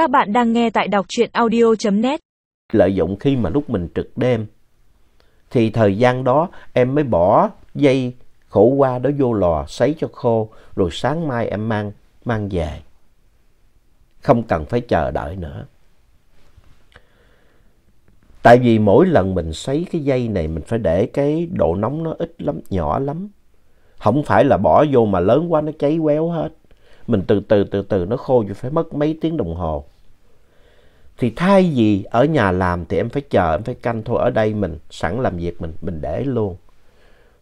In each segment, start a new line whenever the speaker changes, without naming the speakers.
Các bạn đang nghe tại đọc truyện audio.net.
Lợi dụng khi mà lúc mình trực đêm thì thời gian đó em mới bỏ dây khổ qua đó vô lò sấy cho khô rồi sáng mai em mang mang về. Không cần phải chờ đợi nữa. Tại vì mỗi lần mình sấy cái dây này mình phải để cái độ nóng nó ít lắm, nhỏ lắm. Không phải là bỏ vô mà lớn quá nó cháy quéo hết. Mình từ từ từ từ nó khô rồi phải mất mấy tiếng đồng hồ. Thì thay vì ở nhà làm thì em phải chờ, em phải canh thôi. Ở đây mình sẵn làm việc mình, mình để luôn.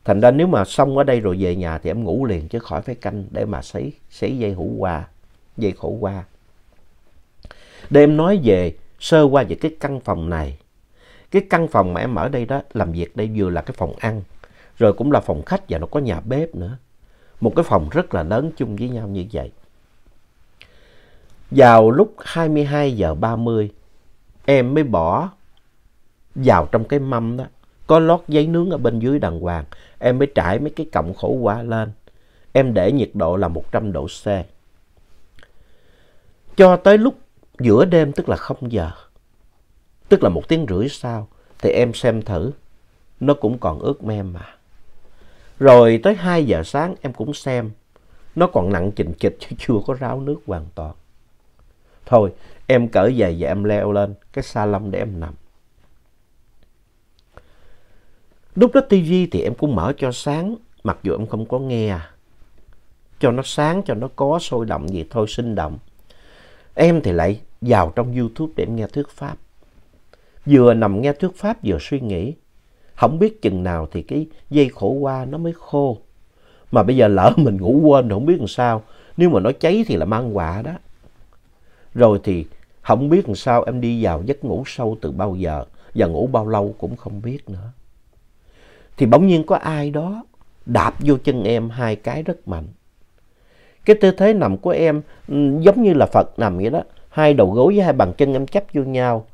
Thành ra nếu mà xong ở đây rồi về nhà thì em ngủ liền chứ khỏi phải canh để mà sấy, sấy dây hũ qua, dây khổ qua. Để em nói về sơ qua về cái căn phòng này. Cái căn phòng mà em ở đây đó, làm việc đây vừa là cái phòng ăn, rồi cũng là phòng khách và nó có nhà bếp nữa. Một cái phòng rất là lớn chung với nhau như vậy. Vào lúc 22 giờ 30, em mới bỏ vào trong cái mâm đó. Có lót giấy nướng ở bên dưới đàng hoàng. Em mới trải mấy cái cọng khổ qua lên. Em để nhiệt độ là 100 độ C. Cho tới lúc giữa đêm tức là 0 giờ. Tức là một tiếng rưỡi sau. Thì em xem thử. Nó cũng còn ướt mềm mà. Rồi tới 2 giờ sáng em cũng xem. Nó còn nặng chình chịch chứ chưa có ráo nước hoàn toàn. Thôi em cởi giày và em leo lên cái sa lông để em nằm. Lúc đó tivi thì em cũng mở cho sáng, mặc dù em không có nghe. À. Cho nó sáng, cho nó có sôi động gì thôi, sinh động. Em thì lại vào trong YouTube để em nghe thuyết pháp. Vừa nằm nghe thuyết pháp vừa suy nghĩ. Không biết chừng nào thì cái dây khổ qua nó mới khô. Mà bây giờ lỡ mình ngủ quên không biết làm sao. Nếu mà nó cháy thì là mang quả đó. Rồi thì không biết làm sao em đi vào giấc ngủ sâu từ bao giờ và ngủ bao lâu cũng không biết nữa. Thì bỗng nhiên có ai đó đạp vô chân em hai cái rất mạnh. Cái tư thế nằm của em ừ, giống như là Phật nằm vậy đó. Hai đầu gối với hai bàn chân em chấp vô nhau.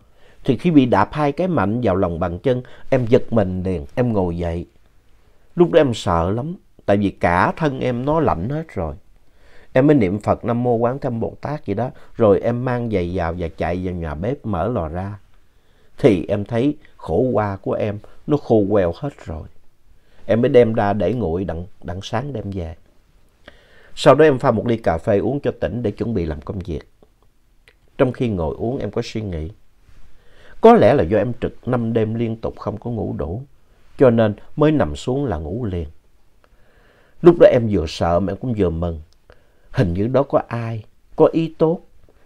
Thì khi bị đạp hai cái mạnh vào lòng bàn chân, em giật mình liền, em ngồi dậy. Lúc đó em sợ lắm, tại vì cả thân em nó lạnh hết rồi. Em mới niệm Phật Nam Mô Quán Thâm Bồ Tát gì đó. Rồi em mang giày vào và chạy vào nhà bếp mở lò ra. Thì em thấy khổ qua của em nó khô queo hết rồi. Em mới đem ra để nguội đặng, đặng sáng đem về. Sau đó em pha một ly cà phê uống cho tỉnh để chuẩn bị làm công việc. Trong khi ngồi uống em có suy nghĩ. Có lẽ là do em trực năm đêm liên tục không có ngủ đủ. Cho nên mới nằm xuống là ngủ liền. Lúc đó em vừa sợ mà em cũng vừa mừng hình như đó có ai, có ý tốt,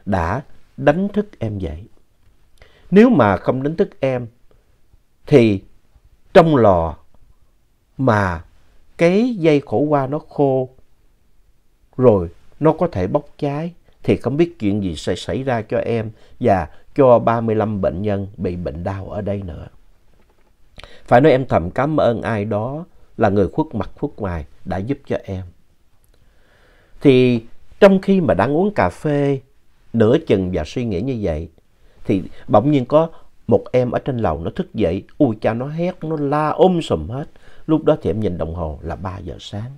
đã đánh thức em dậy. Nếu mà không đánh thức em, thì trong lò mà cái dây khổ qua nó khô, rồi nó có thể bốc cháy, thì không biết chuyện gì sẽ xảy ra cho em và cho 35 bệnh nhân bị bệnh đau ở đây nữa. Phải nói em thầm cảm ơn ai đó là người khuất mặt khuất ngoài đã giúp cho em. Thì trong khi mà đang uống cà phê, nửa chừng và suy nghĩ như vậy, thì bỗng nhiên có một em ở trên lầu nó thức dậy, ui cha nó hét, nó la ôm sùm hết. Lúc đó thì em nhìn đồng hồ là 3 giờ sáng.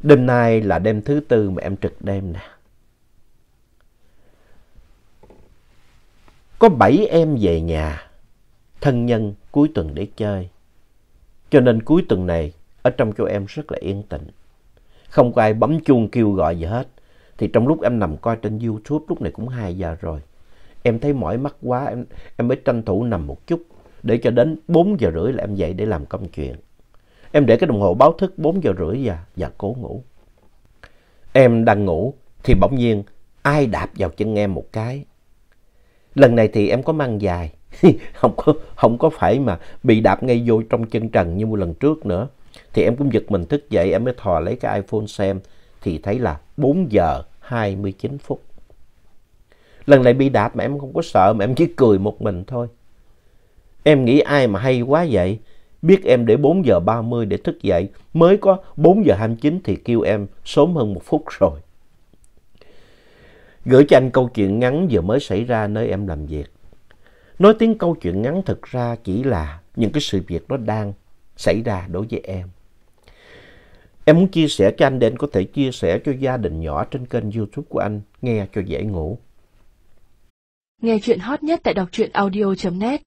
Đêm nay là đêm thứ tư mà em trực đêm nè. Có 7 em về nhà, thân nhân cuối tuần để chơi. Cho nên cuối tuần này ở trong chỗ em rất là yên tĩnh. Không có ai bấm chuông kêu gọi gì hết. Thì trong lúc em nằm coi trên YouTube lúc này cũng 2 giờ rồi. Em thấy mỏi mắt quá, em, em mới tranh thủ nằm một chút. Để cho đến 4 giờ rưỡi là em dậy để làm công chuyện. Em để cái đồng hồ báo thức 4 giờ rưỡi và, và cố ngủ. Em đang ngủ thì bỗng nhiên ai đạp vào chân em một cái. Lần này thì em có mang dài. không, có, không có phải mà bị đạp ngay vô trong chân trần như một lần trước nữa. Thì em cũng giật mình thức dậy, em mới thò lấy cái iPhone xem. Thì thấy là 4 giờ 29 phút. Lần này bị đạp mà em không có sợ mà em chỉ cười một mình thôi. Em nghĩ ai mà hay quá vậy. Biết em để 4 giờ 30 để thức dậy. Mới có 4 giờ 29 thì kêu em sớm hơn một phút rồi. Gửi cho anh câu chuyện ngắn vừa mới xảy ra nơi em làm việc. Nói tiếng câu chuyện ngắn thực ra chỉ là những cái sự việc nó đang xảy ra đối với em. Em muốn chia sẻ cho anh để anh có thể chia sẻ cho gia đình nhỏ trên kênh youtube của anh, nghe cho dễ ngủ.
Nghe chuyện hot nhất tại đọc truyện audio.net